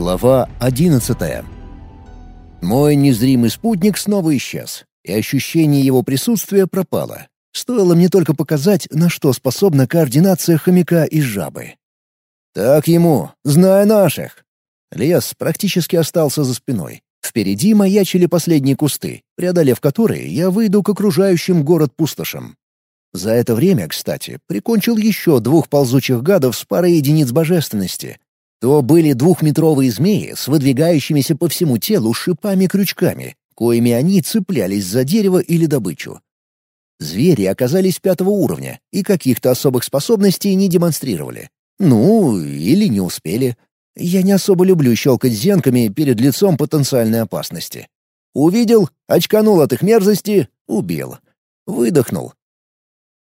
Глава одиннадцатая. Мой незримый спутник снова исчез, и ощущение его присутствия пропало. Стоило мне только показать, на что способна координация хомяка и жабы. «Так ему, зная наших!» Лес практически остался за спиной. Впереди маячили последние кусты, преодолев которые, я выйду к окружающим город пустошам. За это время, кстати, прикончил еще двух ползучих гадов с парой единиц божественности, то были двухметровые змеи с выдвигающимися по всему телу шипами-крючками, коими они цеплялись за дерево или добычу. Звери оказались пятого уровня и каких-то особых способностей не демонстрировали. Ну, или не успели. Я не особо люблю щелкать зенками перед лицом потенциальной опасности. Увидел, очканул от их мерзости, убил. Выдохнул.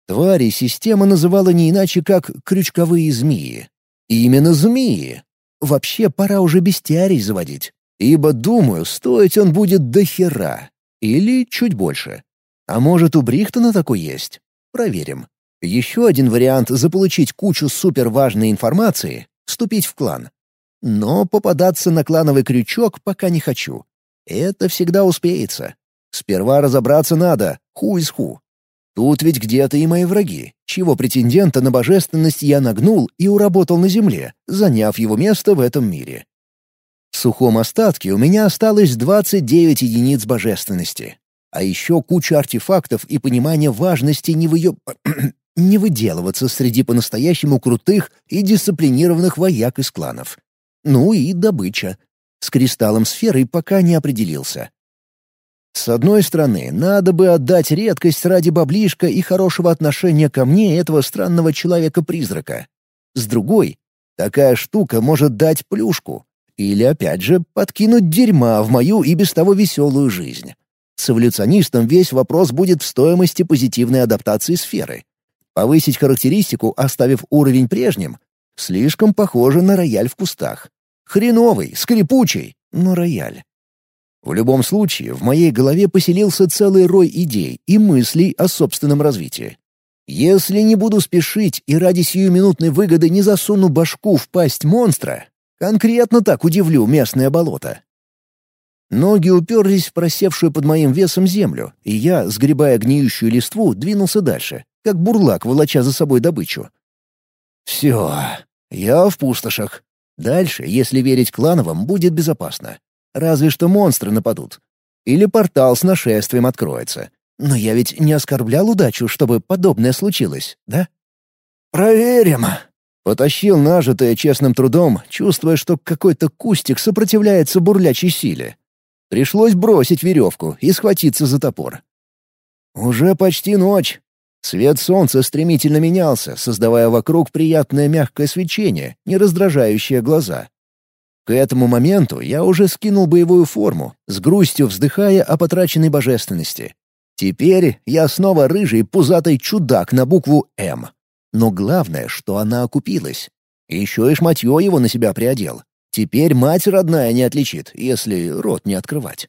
Твари система называла не иначе, как крючковые змеи. Именно змеи. Вообще пора уже бестиарий заводить. Ибо, думаю, стоить он будет до хера. Или чуть больше. А может, у Брихтона такой есть? Проверим. Еще один вариант заполучить кучу суперважной информации — вступить в клан. Но попадаться на клановый крючок пока не хочу. Это всегда успеется. Сперва разобраться надо, ху из ху. Тут ведь где-то и мои враги, чего претендента на божественность я нагнул и уработал на земле, заняв его место в этом мире. В сухом остатке у меня осталось 29 единиц божественности. А еще куча артефактов и понимание важности не, выё... не выделываться среди по-настоящему крутых и дисциплинированных вояк из кланов. Ну и добыча. С кристаллом сферы пока не определился. С одной стороны, надо бы отдать редкость ради баблишка и хорошего отношения ко мне этого странного человека-призрака. С другой, такая штука может дать плюшку. Или, опять же, подкинуть дерьма в мою и без того веселую жизнь. С эволюционистом весь вопрос будет в стоимости позитивной адаптации сферы. Повысить характеристику, оставив уровень прежним, слишком похоже на рояль в кустах. Хреновый, скрипучий, но рояль. В любом случае, в моей голове поселился целый рой идей и мыслей о собственном развитии. Если не буду спешить и ради сиюминутной выгоды не засуну башку в пасть монстра, конкретно так удивлю местное болото. Ноги уперлись в просевшую под моим весом землю, и я, сгребая гниющую листву, двинулся дальше, как бурлак, волоча за собой добычу. «Все, я в пустошах. Дальше, если верить клановым, будет безопасно. Разве что монстры нападут. Или портал с нашествием откроется. Но я ведь не оскорблял удачу, чтобы подобное случилось, да? «Проверим!» Потащил нажитое честным трудом, чувствуя, что какой-то кустик сопротивляется бурлячей силе. Пришлось бросить веревку и схватиться за топор. Уже почти ночь. Свет солнца стремительно менялся, создавая вокруг приятное мягкое свечение, не раздражающее глаза. К этому моменту я уже скинул боевую форму, с грустью вздыхая о потраченной божественности. Теперь я снова рыжий пузатый чудак на букву «М». Но главное, что она окупилась. Еще и шматье его на себя приодел. Теперь мать родная не отличит, если рот не открывать.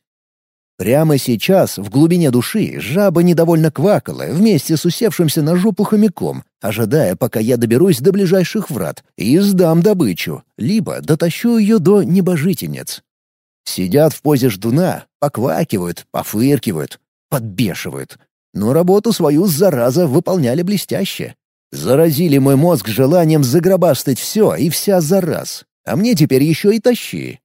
Прямо сейчас, в глубине души, жаба недовольно квакала вместе с усевшимся на жопу хомяком, ожидая, пока я доберусь до ближайших врат и сдам добычу, либо дотащу ее до небожительниц. Сидят в позе ждуна, поквакивают, пофыркивают, подбешивают. Но работу свою, зараза, выполняли блестяще. Заразили мой мозг желанием загробастать все и вся за раз. А мне теперь еще и тащи.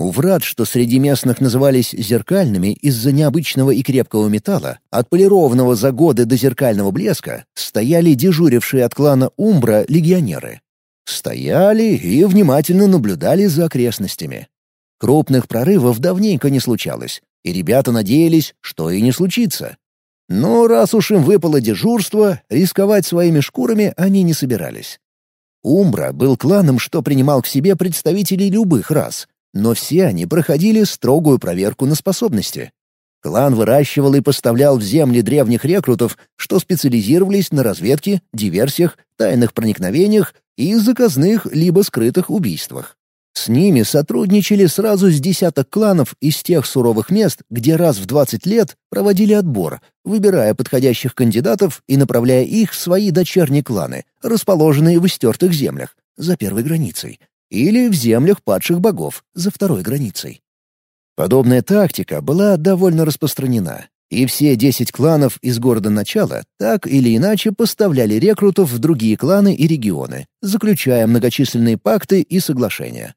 У врат, что среди местных назывались зеркальными из-за необычного и крепкого металла, отполированного за годы до зеркального блеска, стояли дежурившие от клана Умбра легионеры. Стояли и внимательно наблюдали за окрестностями. Крупных прорывов давненько не случалось, и ребята надеялись, что и не случится. Но раз уж им выпало дежурство, рисковать своими шкурами они не собирались. Умбра был кланом, что принимал к себе представителей любых рас, но все они проходили строгую проверку на способности. Клан выращивал и поставлял в земли древних рекрутов, что специализировались на разведке, диверсиях, тайных проникновениях и заказных либо скрытых убийствах. С ними сотрудничали сразу с десяток кланов из тех суровых мест, где раз в 20 лет проводили отбор, выбирая подходящих кандидатов и направляя их в свои дочерние кланы, расположенные в истертых землях, за первой границей, или в землях падших богов за второй границей. Подобная тактика была довольно распространена, и все десять кланов из города начала так или иначе поставляли рекрутов в другие кланы и регионы, заключая многочисленные пакты и соглашения.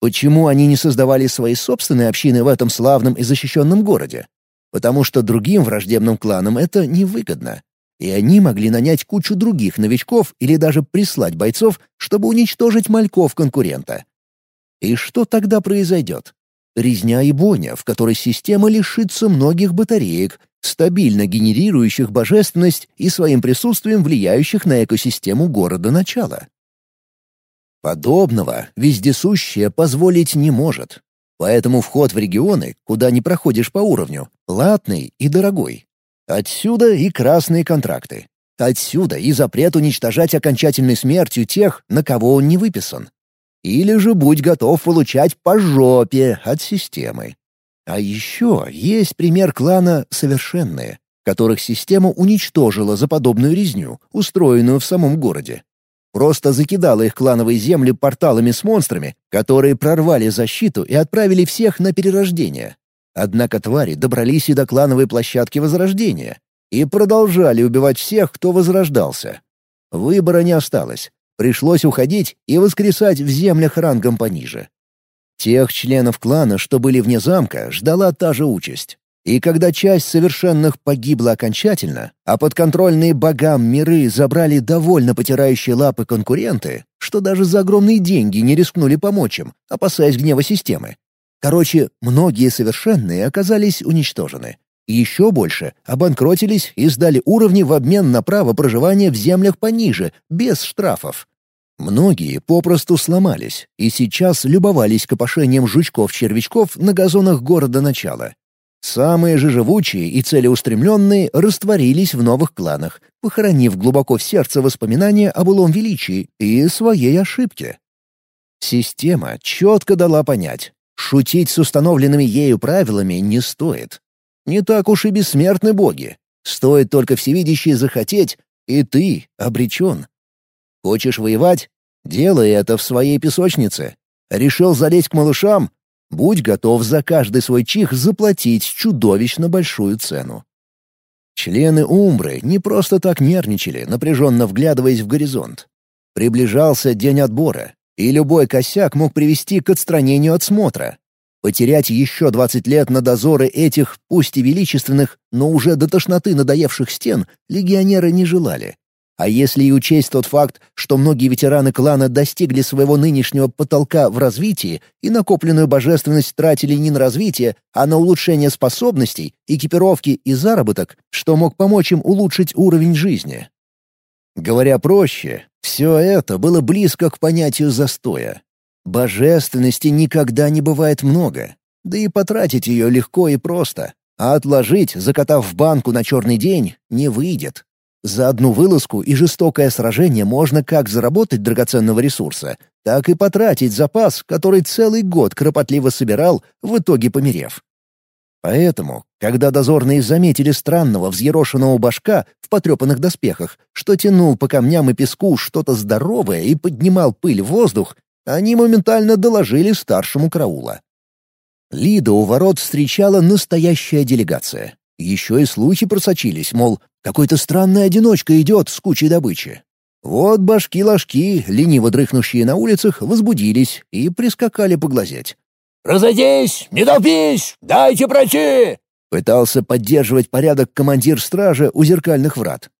Почему они не создавали свои собственные общины в этом славном и защищенном городе? Потому что другим враждебным кланам это невыгодно. И они могли нанять кучу других новичков или даже прислать бойцов, чтобы уничтожить мальков конкурента. И что тогда произойдет? Резня и бойня, в которой система лишится многих батареек, стабильно генерирующих божественность и своим присутствием влияющих на экосистему города начала. Подобного вездесущее позволить не может. Поэтому вход в регионы, куда не проходишь по уровню, платный и дорогой. Отсюда и красные контракты. Отсюда и запрет уничтожать окончательной смертью тех, на кого он не выписан. Или же будь готов получать по жопе от системы. А еще есть пример клана «Совершенные», которых система уничтожила за подобную резню, устроенную в самом городе. Просто закидала их клановые земли порталами с монстрами, которые прорвали защиту и отправили всех на перерождение. Однако твари добрались и до клановой площадки Возрождения и продолжали убивать всех, кто возрождался. Выбора не осталось. Пришлось уходить и воскресать в землях рангом пониже. Тех членов клана, что были вне замка, ждала та же участь. И когда часть совершенных погибла окончательно, а подконтрольные богам миры забрали довольно потирающие лапы конкуренты, что даже за огромные деньги не рискнули помочь им, опасаясь гнева системы. Короче, многие совершенные оказались уничтожены. Еще больше обанкротились и сдали уровни в обмен на право проживания в землях пониже, без штрафов. Многие попросту сломались и сейчас любовались копошением жучков-червячков на газонах города начала. Самые же живучие и целеустремленные растворились в новых кланах, похоронив глубоко в сердце воспоминания о былом величии и своей ошибке. Система четко дала понять, шутить с установленными ею правилами не стоит. Не так уж и бессмертны боги. Стоит только всевидящий захотеть, и ты обречен. Хочешь воевать? Делай это в своей песочнице. Решил залезть к малышам? Будь готов за каждый свой чих заплатить чудовищно большую цену. Члены Умбры не просто так нервничали, напряженно вглядываясь в горизонт. Приближался день отбора, и любой косяк мог привести к отстранению от смотра. Потерять еще 20 лет на дозоры этих, пусть и величественных, но уже до тошноты надоевших стен, легионеры не желали. А если и учесть тот факт, что многие ветераны клана достигли своего нынешнего потолка в развитии и накопленную божественность тратили не на развитие, а на улучшение способностей, экипировки и заработок, что мог помочь им улучшить уровень жизни. Говоря проще, все это было близко к понятию застоя. Божественности никогда не бывает много, да и потратить ее легко и просто, а отложить, закатав в банку на черный день, не выйдет. За одну вылазку и жестокое сражение можно как заработать драгоценного ресурса, так и потратить запас, который целый год кропотливо собирал, в итоге померев. Поэтому, когда дозорные заметили странного взъерошенного башка в потрепанных доспехах, что тянул по камням и песку что-то здоровое и поднимал пыль в воздух, они моментально доложили старшему караула. Лида у ворот встречала настоящая делегация. Еще и слухи просочились, мол, какой-то странный одиночка идет с кучей добычи. Вот башки-ложки, лениво дрыхнущие на улицах, возбудились и прискакали поглазеть. «Разойдись! Не толпись! Дайте пройти!» Пытался поддерживать порядок командир стражи у зеркальных врат.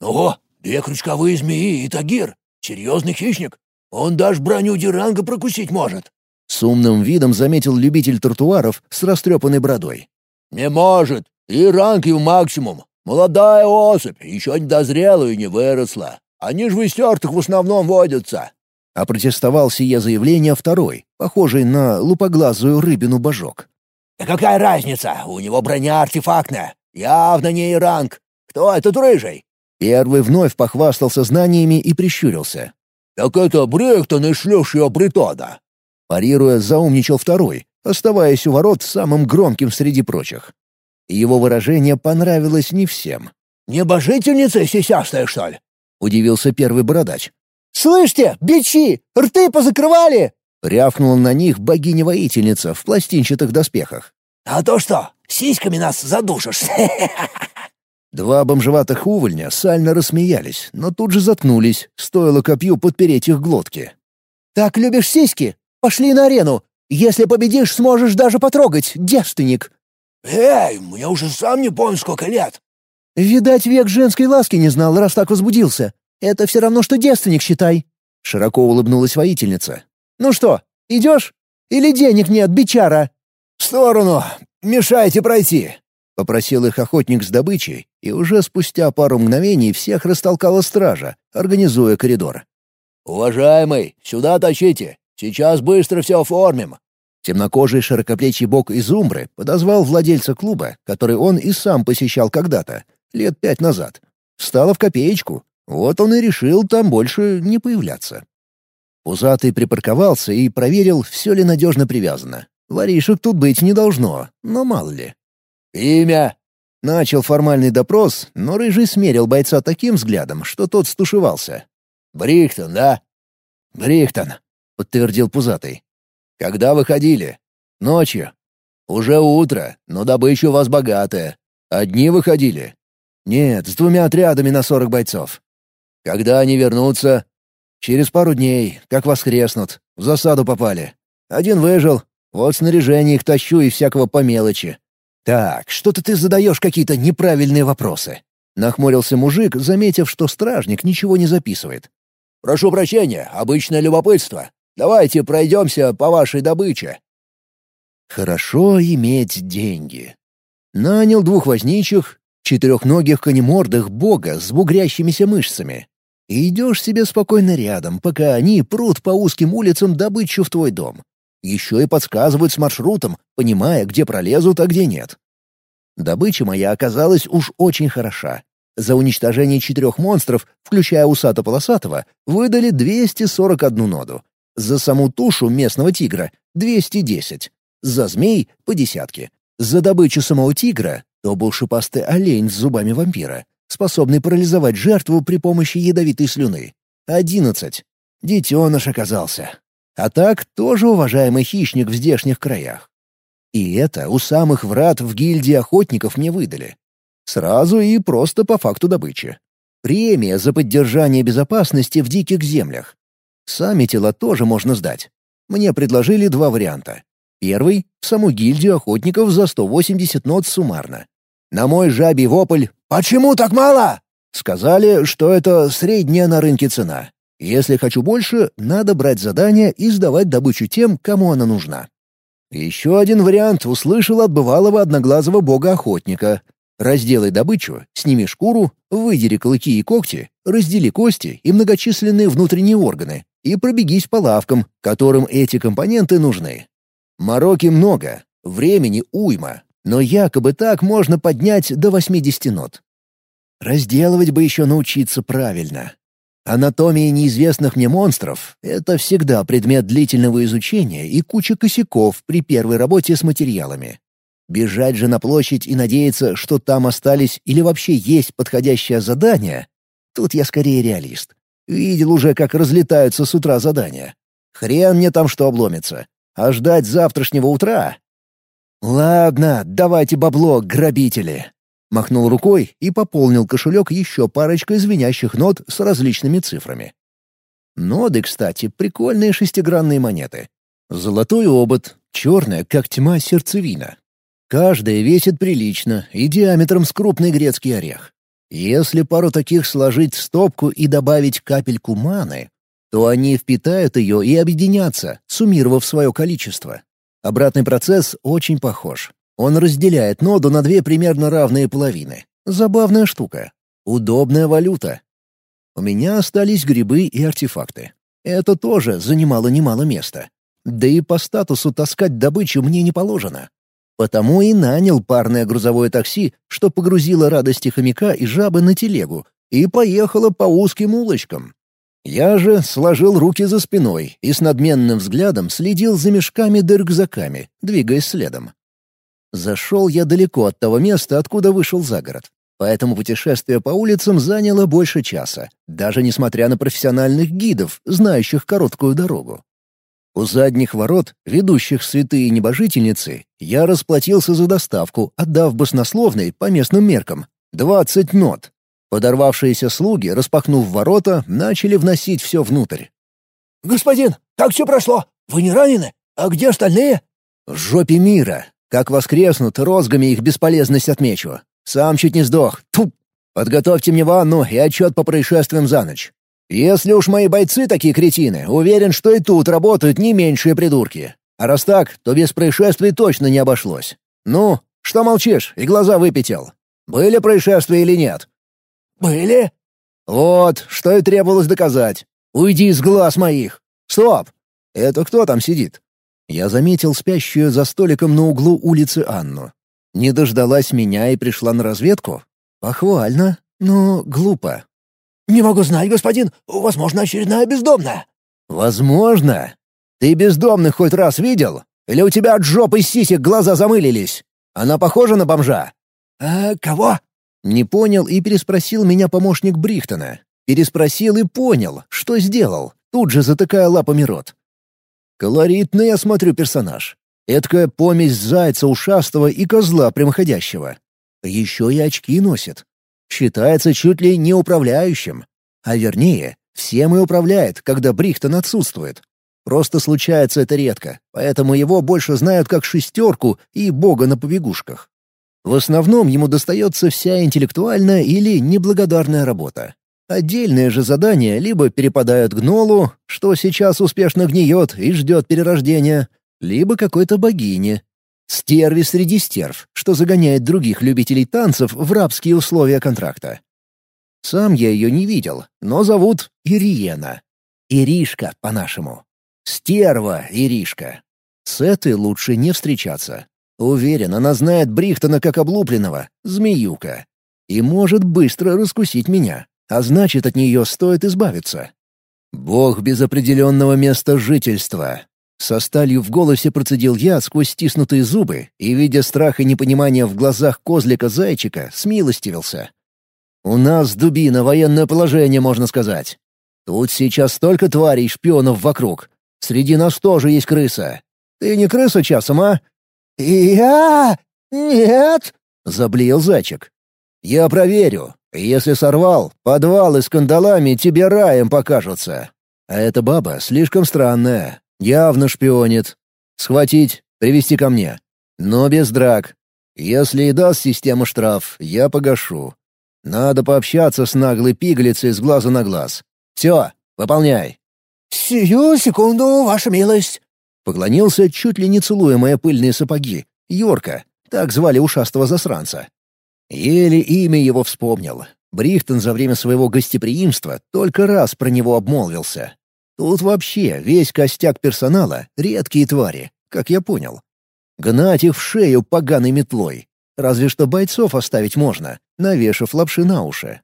«Ого, две крючковые змеи и тагир! Серьезный хищник! Он даже броню Диранга прокусить может!» С умным видом заметил любитель тротуаров с растрепанной бородой. «Не может! И ранг его максимум. Молодая особь, еще не дозрела и не выросла. Они ж в истертых в основном водятся. Опротестовал сие заявление второй, похожий на лупоглазую рыбину божок. «Да какая разница? У него броня артефактная. Явно не ранг. Кто этот рыжий?» Первый вновь похвастался знаниями и прищурился. «Так это Брехтон из шлюшьего притода!» Парируя, заумничал второй, оставаясь у ворот самым громким среди прочих. Его выражение понравилось не всем. «Небожительница сисястая, что ли?» — удивился первый бородач. «Слышите, бичи, рты позакрывали!» — Рявкнула на них богиня-воительница в пластинчатых доспехах. «А то что, сиськами нас задушишь?» Два бомжеватых увольня сально рассмеялись, но тут же заткнулись, стоило копью подпереть их глотки. «Так любишь сиськи? Пошли на арену! Если победишь, сможешь даже потрогать, девственник!» «Эй, мне уже сам не помню, сколько лет!» «Видать, век женской ласки не знал, раз так возбудился. Это все равно, что девственник, считай!» Широко улыбнулась воительница. «Ну что, идешь? Или денег нет, бичара?» «В сторону! Мешайте пройти!» — попросил их охотник с добычей, и уже спустя пару мгновений всех растолкала стража, организуя коридор. «Уважаемый, сюда тащите! Сейчас быстро все оформим!» Темнокожий широкоплечий бок из Умбры подозвал владельца клуба, который он и сам посещал когда-то, лет пять назад. Встала в копеечку. Вот он и решил там больше не появляться. Пузатый припарковался и проверил, все ли надежно привязано. Воришек тут быть не должно, но мало ли. «Имя?» Начал формальный допрос, но Рыжий смерил бойца таким взглядом, что тот стушевался. «Брихтон, да?» «Брихтон», — подтвердил Пузатый. «Когда выходили?» «Ночью». «Уже утро, но добыча у вас богатая. Одни выходили?» «Нет, с двумя отрядами на сорок бойцов». «Когда они вернутся?» «Через пару дней, как воскреснут. В засаду попали. Один выжил. Вот снаряжение их тащу и всякого по мелочи. Так, что-то ты задаешь какие-то неправильные вопросы». Нахмурился мужик, заметив, что стражник ничего не записывает. «Прошу прощения, обычное любопытство. Давайте пройдемся по вашей добыче». Хорошо иметь деньги. Нанял двух возничих, четырехногих конемордых бога с бугрящимися мышцами. И идешь себе спокойно рядом, пока они прут по узким улицам добычу в твой дом. Еще и подсказывают с маршрутом, понимая, где пролезут, а где нет. Добыча моя оказалась уж очень хороша. За уничтожение четырех монстров, включая усато-полосатого, выдали 241 ноду. За саму тушу местного тигра — 210. За змей — по десятке. За добычу самого тигра — то был шипастый олень с зубами вампира, способный парализовать жертву при помощи ядовитой слюны. Одиннадцать. Детеныш оказался. А так тоже уважаемый хищник в здешних краях. И это у самых врат в гильдии охотников мне выдали. Сразу и просто по факту добычи. Премия за поддержание безопасности в диких землях. Сами тела тоже можно сдать. Мне предложили два варианта. Первый — в саму гильдию охотников за 180 нот суммарно. На мой жабий вопль «Почему так мало?» Сказали, что это средняя на рынке цена. Если хочу больше, надо брать задание и сдавать добычу тем, кому она нужна. Еще один вариант услышал от бывалого одноглазого бога-охотника. Разделай добычу, сними шкуру, выдери клыки и когти, раздели кости и многочисленные внутренние органы и пробегись по лавкам, которым эти компоненты нужны. Мороки много, времени уйма, но якобы так можно поднять до 80 нот. Разделывать бы еще научиться правильно. Анатомия неизвестных мне монстров — это всегда предмет длительного изучения и куча косяков при первой работе с материалами. Бежать же на площадь и надеяться, что там остались или вообще есть подходящее задание — тут я скорее реалист. Видел уже, как разлетаются с утра задания. Хрен мне там что обломится. А ждать завтрашнего утра? Ладно, давайте бабло, грабители. Махнул рукой и пополнил кошелек еще парочкой звенящих нот с различными цифрами. Ноды, кстати, прикольные шестигранные монеты. Золотой обод, черная, как тьма, сердцевина. Каждая весит прилично и диаметром с крупный грецкий орех. Если пару таких сложить в стопку и добавить капельку маны, то они впитают ее и объединятся, суммировав свое количество. Обратный процесс очень похож. Он разделяет ноду на две примерно равные половины. Забавная штука. Удобная валюта. У меня остались грибы и артефакты. Это тоже занимало немало места. Да и по статусу таскать добычу мне не положено. Потому и нанял парное грузовое такси, что погрузило радости хомяка и жабы на телегу и поехало по узким улочкам. Я же сложил руки за спиной и с надменным взглядом следил за мешками да рюкзаками, двигаясь следом. Зашел я далеко от того места, откуда вышел за город. Поэтому путешествие по улицам заняло больше часа, даже несмотря на профессиональных гидов, знающих короткую дорогу. У задних ворот, ведущих святые небожительницы, я расплатился за доставку, отдав баснословный, по местным меркам, 20 нот. Подорвавшиеся слуги, распахнув ворота, начали вносить все внутрь. «Господин, как все прошло? Вы не ранены? А где остальные?» «В жопе мира. Как воскреснут, розгами их бесполезность отмечу. Сам чуть не сдох. Тьфу! Подготовьте мне ванну и отчет по происшествиям за ночь. Если уж мои бойцы такие кретины, уверен, что и тут работают не меньшие придурки. А раз так, то без происшествий точно не обошлось. Ну, что молчишь и глаза выпятил? Были происшествия или нет?» «Были?» «Вот, что и требовалось доказать. Уйди из глаз моих! Стоп! Это кто там сидит?» Я заметил спящую за столиком на углу улицы Анну. Не дождалась меня и пришла на разведку? Похвально, но глупо. «Не могу знать, господин. Возможно, очередная бездомная». «Возможно? Ты бездомных хоть раз видел? Или у тебя от жопы сисек глаза замылились? Она похожа на бомжа?» «А кого?» Не понял и переспросил меня помощник Брихтона. Переспросил и понял, что сделал, тут же затыкая лапами рот. Колоритный, я смотрю, персонаж. Эдакая помесь зайца ушастого и козла прямоходящего. Еще и очки носит. Считается чуть ли не управляющим. А вернее, всем и управляет, когда Брихтон отсутствует. Просто случается это редко, поэтому его больше знают как шестерку и бога на побегушках. В основном ему достается вся интеллектуальная или неблагодарная работа. Отдельные же задания либо перепадают гнолу, что сейчас успешно гниет и ждет перерождения, либо какой-то богине. Стерви среди стерв, что загоняет других любителей танцев в рабские условия контракта. Сам я ее не видел, но зовут Ириена. Иришка, по-нашему. Стерва Иришка. С этой лучше не встречаться. Уверен, она знает Брихтона как облупленного, змеюка. И может быстро раскусить меня а значит, от нее стоит избавиться. «Бог без определенного места жительства», со сталью в голосе процедил я сквозь стиснутые зубы и, видя страх и непонимание в глазах козлика-зайчика, смилостивился. «У нас, дубина, военное положение, можно сказать. Тут сейчас столько тварей шпионов вокруг. Среди нас тоже есть крыса. Ты не крыса часом, а?» «Я? Нет!» — заблеял зайчик. «Я проверю. Если сорвал, подвалы с кандалами тебе раем покажутся. А эта баба слишком странная, явно шпионит. Схватить, привести ко мне. Но без драк. Если и даст система штраф, я погашу. Надо пообщаться с наглой пигалицей с глаза на глаз. Все, выполняй. «Сию секунду, ваша милость!» Поклонился, чуть ли не целуя мои пыльные сапоги. Йорка, так звали ушастого засранца. Еле имя его вспомнил. Брихтон за время своего гостеприимства только раз про него обмолвился. Тут вообще весь костяк персонала — редкие твари, как я понял. Гнать их в шею поганой метлой. Разве что бойцов оставить можно, навешав лапши на уши.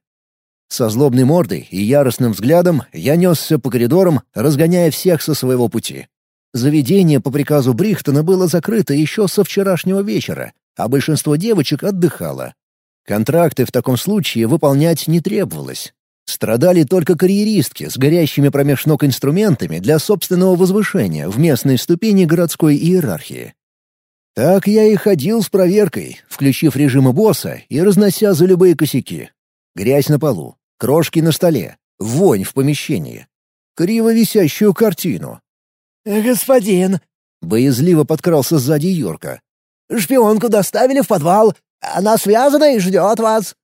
Со злобной мордой и яростным взглядом я несся по коридорам, разгоняя всех со своего пути. Заведение по приказу Брихтона было закрыто еще со вчерашнего вечера, а большинство девочек отдыхало. Контракты в таком случае выполнять не требовалось. Страдали только карьеристки с горящими промеж ног инструментами для собственного возвышения в местной ступени городской иерархии. Так я и ходил с проверкой, включив режимы босса и разнося за любые косяки. Грязь на полу, крошки на столе, вонь в помещении, криво висящую картину. «Господин!» — боязливо подкрался сзади Йорка. «Шпионку доставили в подвал, она связана и ждет вас».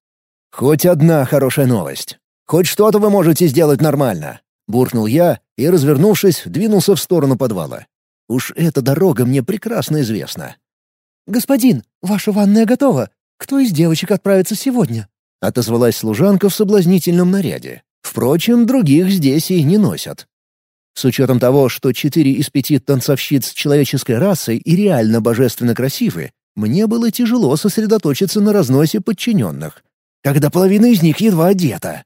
«Хоть одна хорошая новость. Хоть что-то вы можете сделать нормально», — буркнул я и, развернувшись, двинулся в сторону подвала. «Уж эта дорога мне прекрасно известна». «Господин, ваша ванная готова. Кто из девочек отправится сегодня?» — отозвалась служанка в соблазнительном наряде. Впрочем, других здесь и не носят. С учетом того, что четыре из пяти танцовщиц человеческой расы и реально божественно красивы, мне было тяжело сосредоточиться на разносе подчиненных, когда половина из них едва одета.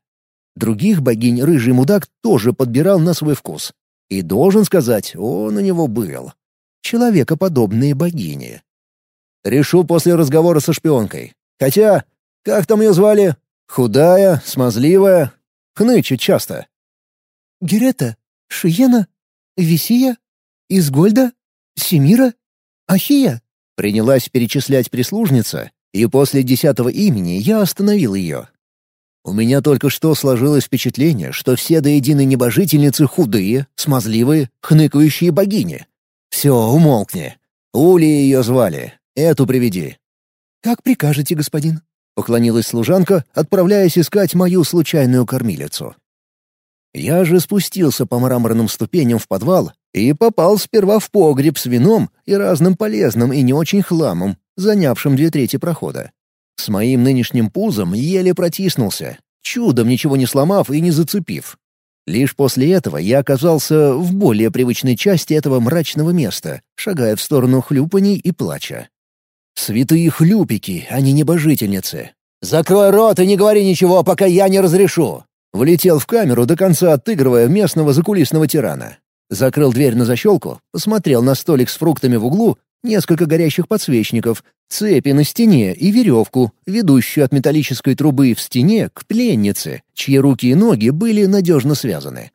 Других богинь рыжий мудак тоже подбирал на свой вкус. И, должен сказать, он у него был. Человекоподобные богини. Решу после разговора со шпионкой. Хотя, как там ее звали? Худая, смазливая, хнычет часто. Герета? Шиена? Висия? Изгольда? Семира? Ахия?» Принялась перечислять прислужница, и после десятого имени я остановил ее. У меня только что сложилось впечатление, что все до единой небожительницы худые, смазливые, хныкающие богини. Все, умолкни. Ули ее звали. Эту приведи. «Как прикажете, господин?» — поклонилась служанка, отправляясь искать мою случайную кормилицу. Я же спустился по мраморным ступеням в подвал и попал сперва в погреб с вином и разным полезным и не очень хламом, занявшим две трети прохода. С моим нынешним пузом еле протиснулся, чудом ничего не сломав и не зацепив. Лишь после этого я оказался в более привычной части этого мрачного места, шагая в сторону хлюпаний и плача. Святые хлюпики, а не небожительницы. «Закрой рот и не говори ничего, пока я не разрешу!» Влетел в камеру, до конца отыгрывая местного закулисного тирана. Закрыл дверь на защелку, посмотрел на столик с фруктами в углу, несколько горящих подсвечников, цепи на стене и веревку, ведущую от металлической трубы в стене к пленнице, чьи руки и ноги были надежно связаны.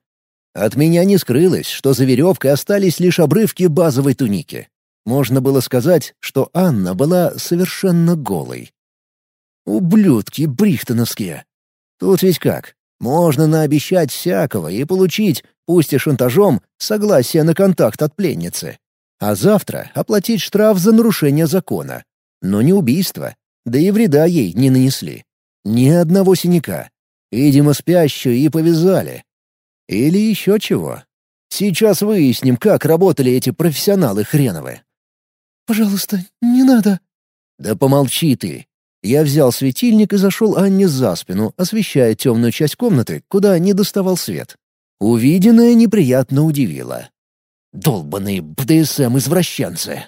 От меня не скрылось, что за веревкой остались лишь обрывки базовой туники. Можно было сказать, что Анна была совершенно голой. Ублюдки брихтоновские. Тут ведь как? Можно наобещать всякого и получить, пусть и шантажом, согласие на контакт от пленницы. А завтра оплатить штраф за нарушение закона. Но не убийство. Да и вреда ей не нанесли. Ни одного синяка. Видимо, спящую и повязали. Или еще чего. Сейчас выясним, как работали эти профессионалы хреновые. «Пожалуйста, не надо». «Да помолчи ты». Я взял светильник и зашел Анне за спину, освещая темную часть комнаты, куда не доставал свет. Увиденное неприятно удивило. «Долбаные БДСМ-извращенцы!»